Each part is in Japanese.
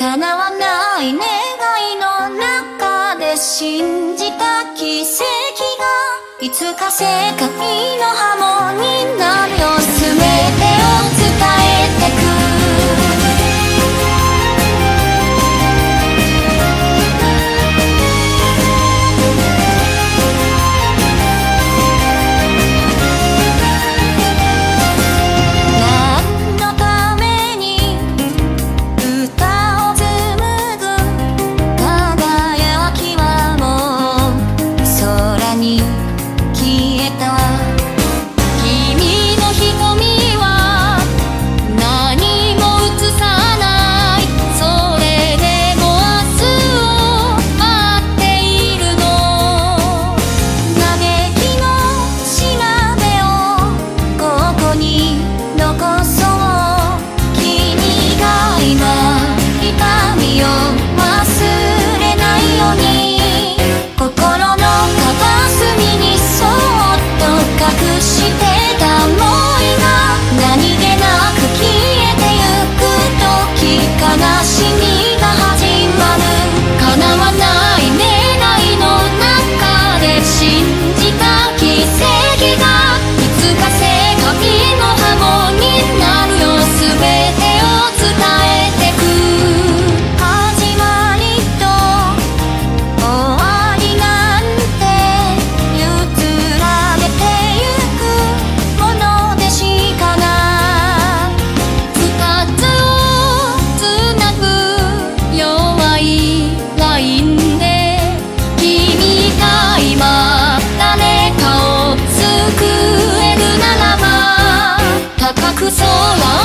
叶わない願いの中で信じた奇跡がいつか世界の波紋になるよ。して高く空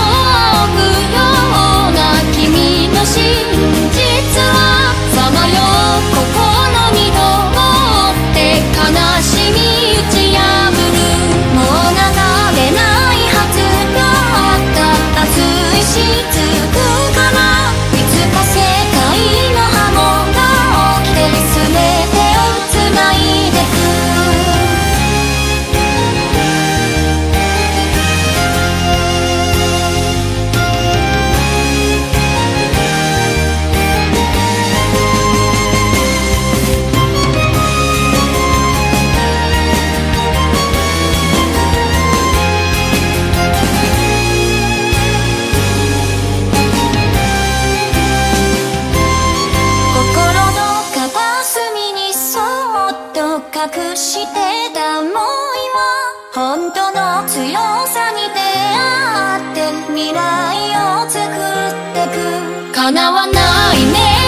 隠してた思いは本当の強さに出会って未来を作ってく。叶わないね。